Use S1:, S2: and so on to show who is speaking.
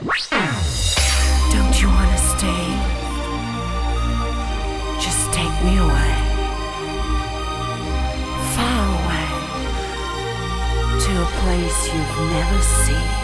S1: Don't you wanna stay? Just take me away. Far away. To a place you've never seen.